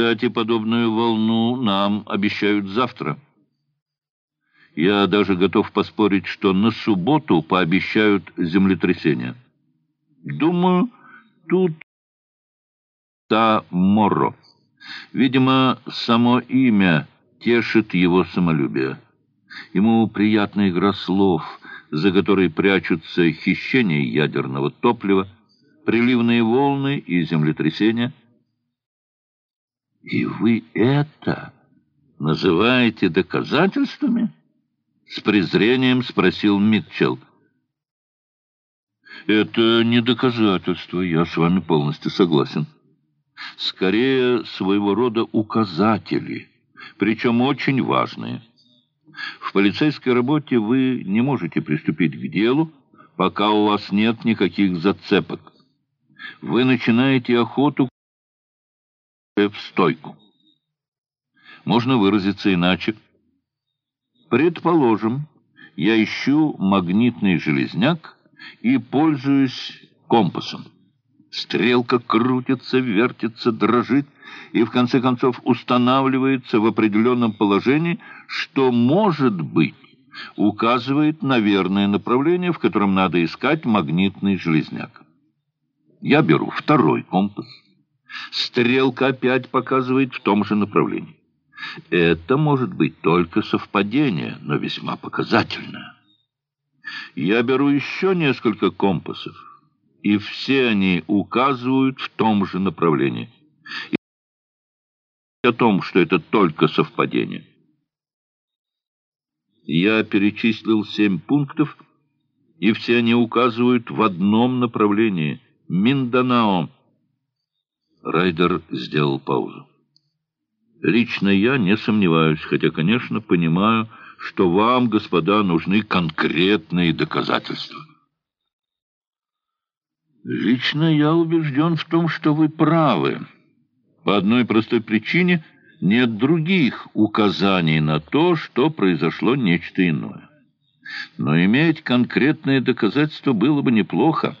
Кстати, подобную волну нам обещают завтра. Я даже готов поспорить, что на субботу пообещают землетрясение. Думаю, тут та Моро. Видимо, само имя тешит его самолюбие. Ему приятна игра слов, за которой прячутся хищение ядерного топлива, приливные волны и землетрясения. «И вы это называете доказательствами?» С презрением спросил Митчелл. «Это не доказательство, я с вами полностью согласен. Скорее, своего рода указатели, причем очень важные». В полицейской работе вы не можете приступить к делу, пока у вас нет никаких зацепок. Вы начинаете охоту в стойку. Можно выразиться иначе. Предположим, я ищу магнитный железняк и пользуюсь компасом. Стрелка крутится, вертится, дрожит и в конце концов устанавливается в определенном положении, что, может быть, указывает на верное направление, в котором надо искать магнитный железняк. Я беру второй компас. Стрелка опять показывает в том же направлении. Это может быть только совпадение, но весьма показательное. Я беру еще несколько компасов, и все они указывают в том же направлении о том, что это только совпадение. Я перечислил семь пунктов, и все они указывают в одном направлении — Минданао. Райдер сделал паузу. Лично я не сомневаюсь, хотя, конечно, понимаю, что вам, господа, нужны конкретные доказательства. Лично я убежден в том, что вы правы. По одной простой причине нет других указаний на то, что произошло нечто иное. Но иметь конкретные доказательства было бы неплохо.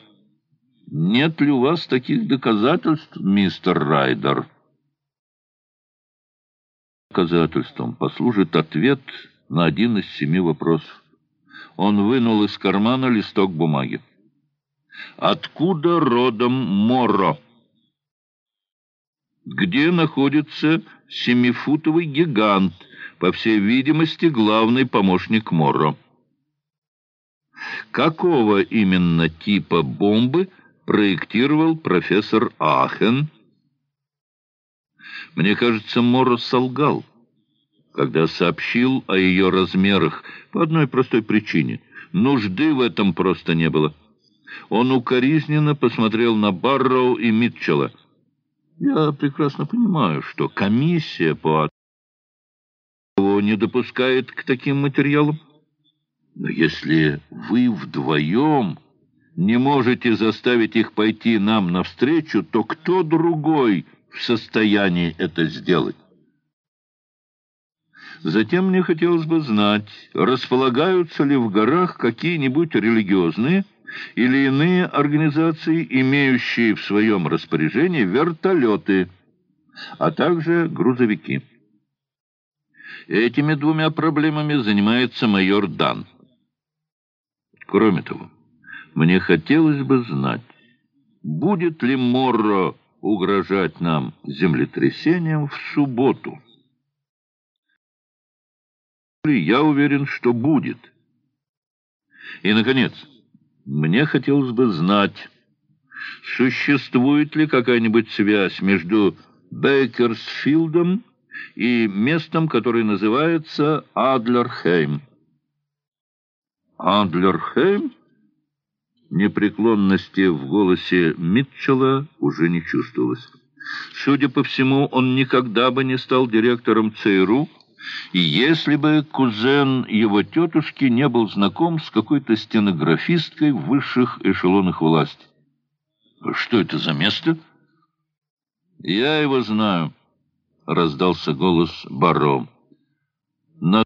Нет ли у вас таких доказательств, мистер Райдер? Доказательством послужит ответ на один из семи вопросов. Он вынул из кармана листок бумаги. «Откуда родом Моро?» где находится семифутовый гигант, по всей видимости, главный помощник Морро. Какого именно типа бомбы проектировал профессор Ахен? Мне кажется, Морро солгал, когда сообщил о ее размерах по одной простой причине. Нужды в этом просто не было. Он укоризненно посмотрел на Барроу и Митчелла. Я прекрасно понимаю, что комиссия по не допускает к таким материалам. Но если вы вдвоем не можете заставить их пойти нам навстречу, то кто другой в состоянии это сделать? Затем мне хотелось бы знать, располагаются ли в горах какие-нибудь религиозные или иные организации, имеющие в своем распоряжении вертолеты, а также грузовики. Этими двумя проблемами занимается майор Дан. Кроме того, мне хотелось бы знать, будет ли Морро угрожать нам землетрясением в субботу. Я уверен, что будет. И, наконец, мне хотелось бы знать, существует ли какая-нибудь связь между Бейкерсфилдом и местом, которое называется Адлерхейм. Адлерхейм? Непреклонности в голосе Митчелла уже не чувствовалось. Судя по всему, он никогда бы не стал директором ЦРУ, и если бы кузен его тетушки не был знаком с какой-то стенографисткой в высших эшелонах власти. «Что это за место?» «Я его знаю», — раздался голос Барро. «На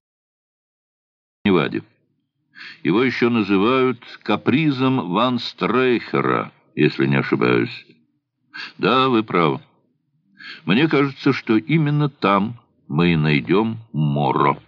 Неваде. Его еще называют капризом Ван Стрейхера, если не ошибаюсь. Да, вы правы. Мне кажется, что именно там мы и найдем Моро.